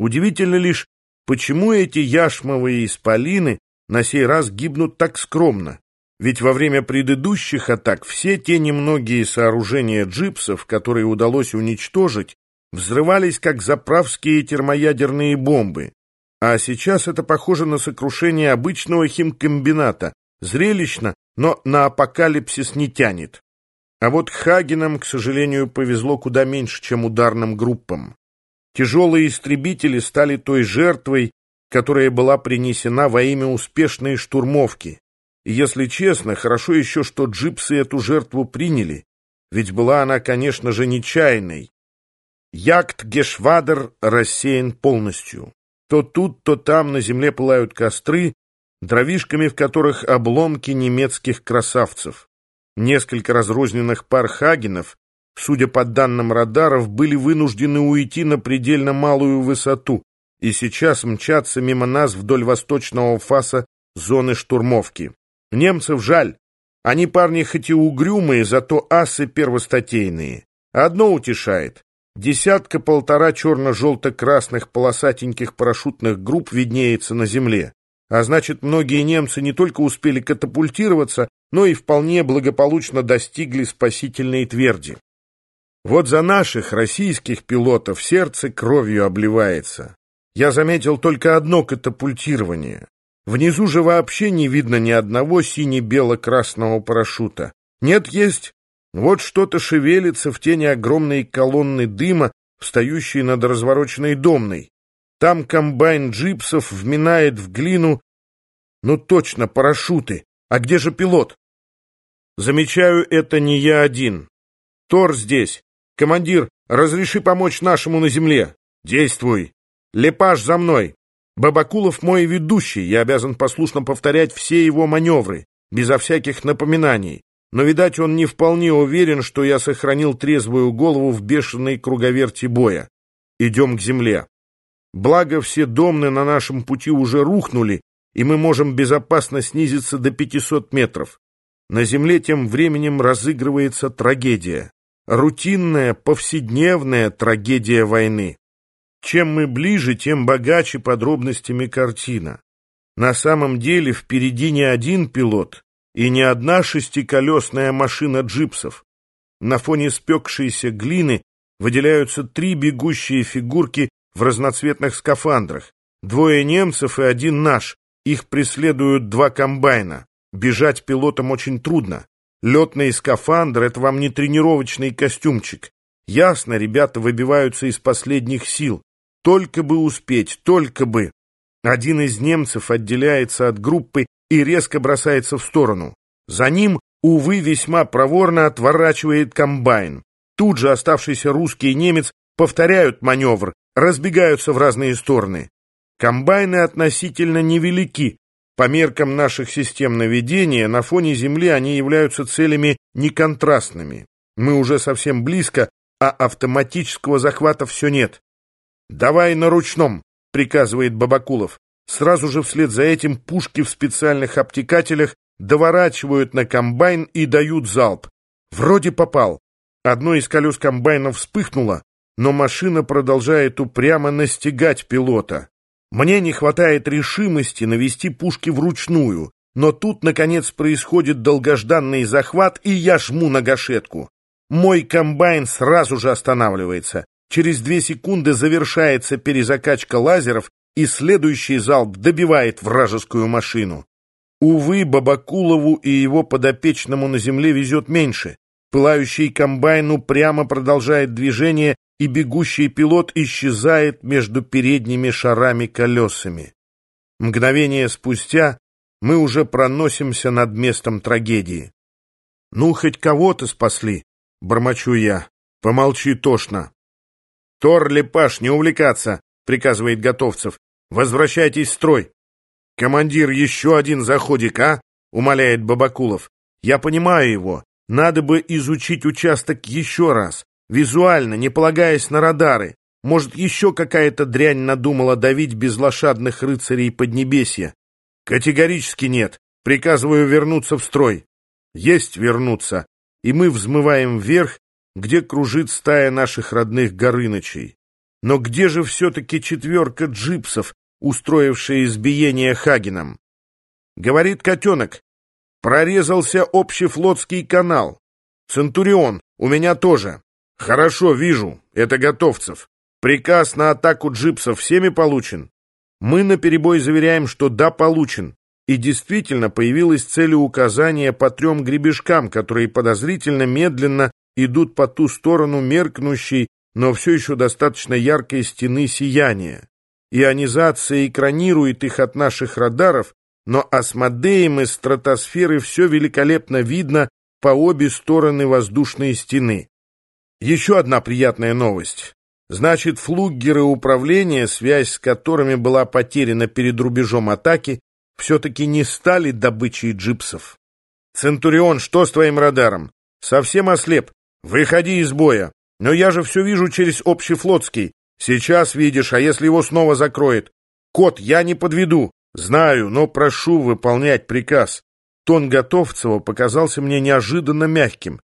Удивительно лишь, почему эти яшмовые исполины на сей раз гибнут так скромно. Ведь во время предыдущих атак все те немногие сооружения джипсов, которые удалось уничтожить, взрывались как заправские термоядерные бомбы. А сейчас это похоже на сокрушение обычного химкомбината. Зрелищно, но на апокалипсис не тянет. А вот Хагенам, к сожалению, повезло куда меньше, чем ударным группам. Тяжелые истребители стали той жертвой, которая была принесена во имя успешной штурмовки. И, если честно, хорошо еще, что джипсы эту жертву приняли, ведь была она, конечно же, нечаянной. Ягд Гешвадер рассеян полностью. То тут, то там на земле пылают костры, дровишками в которых обломки немецких красавцев. Несколько разрозненных пар Хагенов, судя по данным радаров, были вынуждены уйти на предельно малую высоту и сейчас мчатся мимо нас вдоль восточного фаса зоны штурмовки. Немцев жаль. Они парни хоть и угрюмые, зато асы первостатейные. Одно утешает. Десятка-полтора черно-желто-красных полосатеньких парашютных групп виднеется на земле. А значит, многие немцы не только успели катапультироваться, но и вполне благополучно достигли спасительной тверди. Вот за наших российских пилотов сердце кровью обливается. Я заметил только одно катапультирование. Внизу же вообще не видно ни одного сине-бело-красного парашюта. Нет, есть. Вот что-то шевелится в тени огромной колонны дыма, встающей над развороченной домной. Там комбайн джипсов вминает в глину... Ну точно, парашюты. А где же пилот? Замечаю, это не я один. Тор здесь. Командир, разреши помочь нашему на земле. Действуй. Лепаш за мной. Бабакулов мой ведущий, я обязан послушно повторять все его маневры, безо всяких напоминаний. Но, видать, он не вполне уверен, что я сохранил трезвую голову в бешеной круговерти боя. Идем к земле. Благо, все домны на нашем пути уже рухнули, и мы можем безопасно снизиться до 500 метров. На земле тем временем разыгрывается трагедия. Рутинная, повседневная трагедия войны. Чем мы ближе, тем богаче подробностями картина. На самом деле впереди не один пилот и не одна шестиколесная машина джипсов. На фоне спекшейся глины выделяются три бегущие фигурки в разноцветных скафандрах. Двое немцев и один наш. Их преследуют два комбайна. Бежать пилотам очень трудно. Летный скафандр — это вам не тренировочный костюмчик. Ясно, ребята выбиваются из последних сил. Только бы успеть, только бы. Один из немцев отделяется от группы и резко бросается в сторону. За ним, увы, весьма проворно отворачивает комбайн. Тут же оставшийся русский немец повторяют маневр, разбегаются в разные стороны. Комбайны относительно невелики. По меркам наших систем наведения, на фоне Земли они являются целями неконтрастными. Мы уже совсем близко, а автоматического захвата все нет. «Давай на ручном», — приказывает Бабакулов. Сразу же вслед за этим пушки в специальных обтекателях доворачивают на комбайн и дают залп. Вроде попал. Одно из колес комбайна вспыхнуло, но машина продолжает упрямо настигать пилота. Мне не хватает решимости навести пушки вручную, но тут, наконец, происходит долгожданный захват, и я жму на гашетку. Мой комбайн сразу же останавливается. Через две секунды завершается перезакачка лазеров, и следующий залп добивает вражескую машину. Увы, Бабакулову и его подопечному на земле везет меньше. Пылающий комбайн упрямо продолжает движение, и бегущий пилот исчезает между передними шарами колесами. Мгновение спустя мы уже проносимся над местом трагедии. «Ну, хоть кого-то спасли», — бормочу я. «Помолчи тошно». «Тор, Лепаш, не увлекаться!» — приказывает Готовцев. «Возвращайтесь в строй!» «Командир, еще один заходик, а?» — умоляет Бабакулов. «Я понимаю его. Надо бы изучить участок еще раз, визуально, не полагаясь на радары. Может, еще какая-то дрянь надумала давить безлошадных рыцарей Поднебесья? Категорически нет. Приказываю вернуться в строй. Есть вернуться. И мы взмываем вверх, где кружит стая наших родных Горынычей. Но где же все-таки четверка джипсов, устроившая избиение Хагеном? Говорит котенок, прорезался общефлотский канал. Центурион, у меня тоже. Хорошо, вижу, это готовцев. Приказ на атаку джипсов всеми получен? Мы наперебой заверяем, что да, получен. И действительно появилась целеуказание по трем гребешкам, которые подозрительно медленно идут по ту сторону меркнущей, но все еще достаточно яркой стены сияния. Ионизация экранирует их от наших радаров, но осмодеем из стратосферы все великолепно видно по обе стороны воздушной стены. Еще одна приятная новость. Значит, флуггеры управления, связь с которыми была потеряна перед рубежом атаки, все-таки не стали добычей джипсов. «Центурион, что с твоим радаром? Совсем ослеп. Выходи из боя. Но я же все вижу через общефлотский. Сейчас видишь, а если его снова закроет? Кот, я не подведу. Знаю, но прошу выполнять приказ». Тон Готовцева показался мне неожиданно мягким.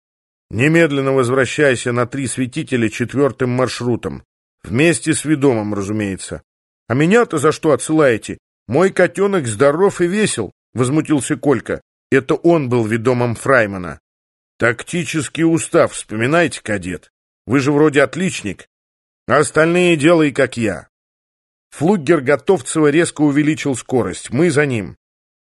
Немедленно возвращайся на три светителя четвертым маршрутом. Вместе с ведомым, разумеется. А меня-то за что отсылаете? Мой котенок здоров и весел, возмутился Колька. Это он был ведомым Фраймана. Тактический устав, вспоминайте, кадет. Вы же вроде отличник. А остальные делай, как я. Флуггер Готовцева резко увеличил скорость. Мы за ним.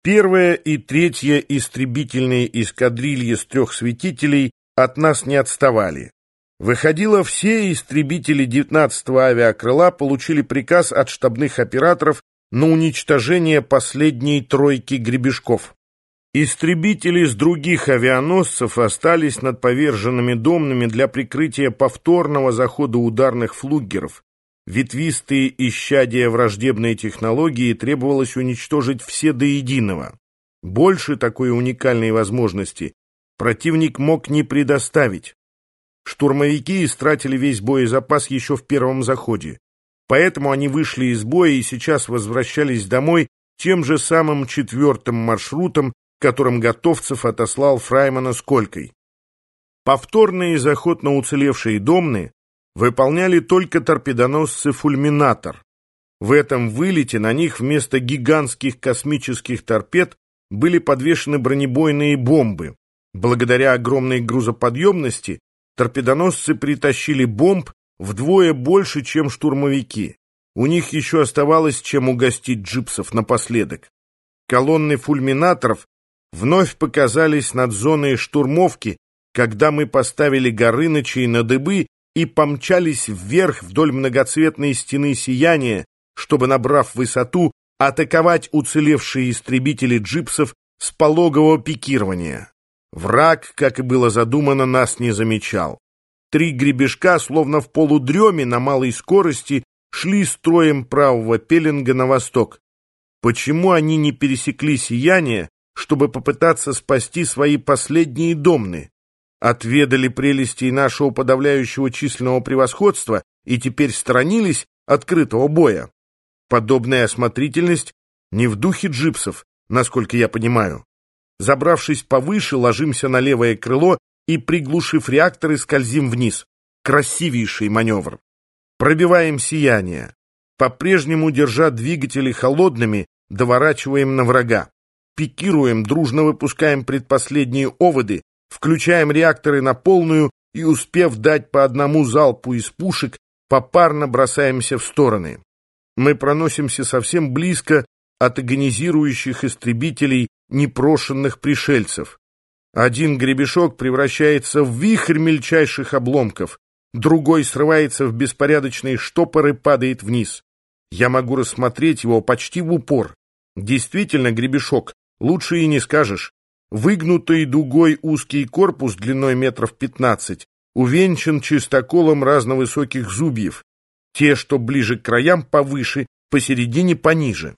Первая и третья истребительные эскадрильи с трех светителей от нас не отставали. Выходило, все истребители 19-го авиакрыла получили приказ от штабных операторов на уничтожение последней тройки гребешков. Истребители с других авианосцев остались над поверженными домными для прикрытия повторного захода ударных флугеров. Ветвистые исчадия враждебной технологии требовалось уничтожить все до единого. Больше такой уникальной возможности противник мог не предоставить. Штурмовики истратили весь боезапас еще в первом заходе. Поэтому они вышли из боя и сейчас возвращались домой тем же самым четвертым маршрутом, которым Готовцев отослал Фраймана с Колькой. Повторный заход на уцелевшие домны выполняли только торпедоносцы «Фульминатор». В этом вылете на них вместо гигантских космических торпед были подвешены бронебойные бомбы, Благодаря огромной грузоподъемности торпедоносцы притащили бомб вдвое больше, чем штурмовики. У них еще оставалось чем угостить джипсов напоследок. Колонны фульминаторов вновь показались над зоной штурмовки, когда мы поставили Горынычей на дыбы и помчались вверх вдоль многоцветной стены сияния, чтобы, набрав высоту, атаковать уцелевшие истребители джипсов с пологового пикирования. Враг, как и было задумано, нас не замечал. Три гребешка, словно в полудреме на малой скорости, шли строем правого пеленга на восток. Почему они не пересекли сияние, чтобы попытаться спасти свои последние домны? Отведали прелестей нашего подавляющего численного превосходства и теперь сторонились открытого боя. Подобная осмотрительность не в духе джипсов, насколько я понимаю. Забравшись повыше, ложимся на левое крыло и, приглушив реакторы, скользим вниз. Красивейший маневр. Пробиваем сияние. По-прежнему, держа двигатели холодными, доворачиваем на врага. Пикируем, дружно выпускаем предпоследние оводы, включаем реакторы на полную и, успев дать по одному залпу из пушек, попарно бросаемся в стороны. Мы проносимся совсем близко от агонизирующих истребителей непрошенных пришельцев. Один гребешок превращается в вихрь мельчайших обломков, другой срывается в беспорядочные штопоры и падает вниз. Я могу рассмотреть его почти в упор. Действительно, гребешок, лучше и не скажешь. Выгнутый дугой узкий корпус длиной метров пятнадцать увенчан чистоколом разновысоких зубьев. Те, что ближе к краям, повыше, посередине пониже.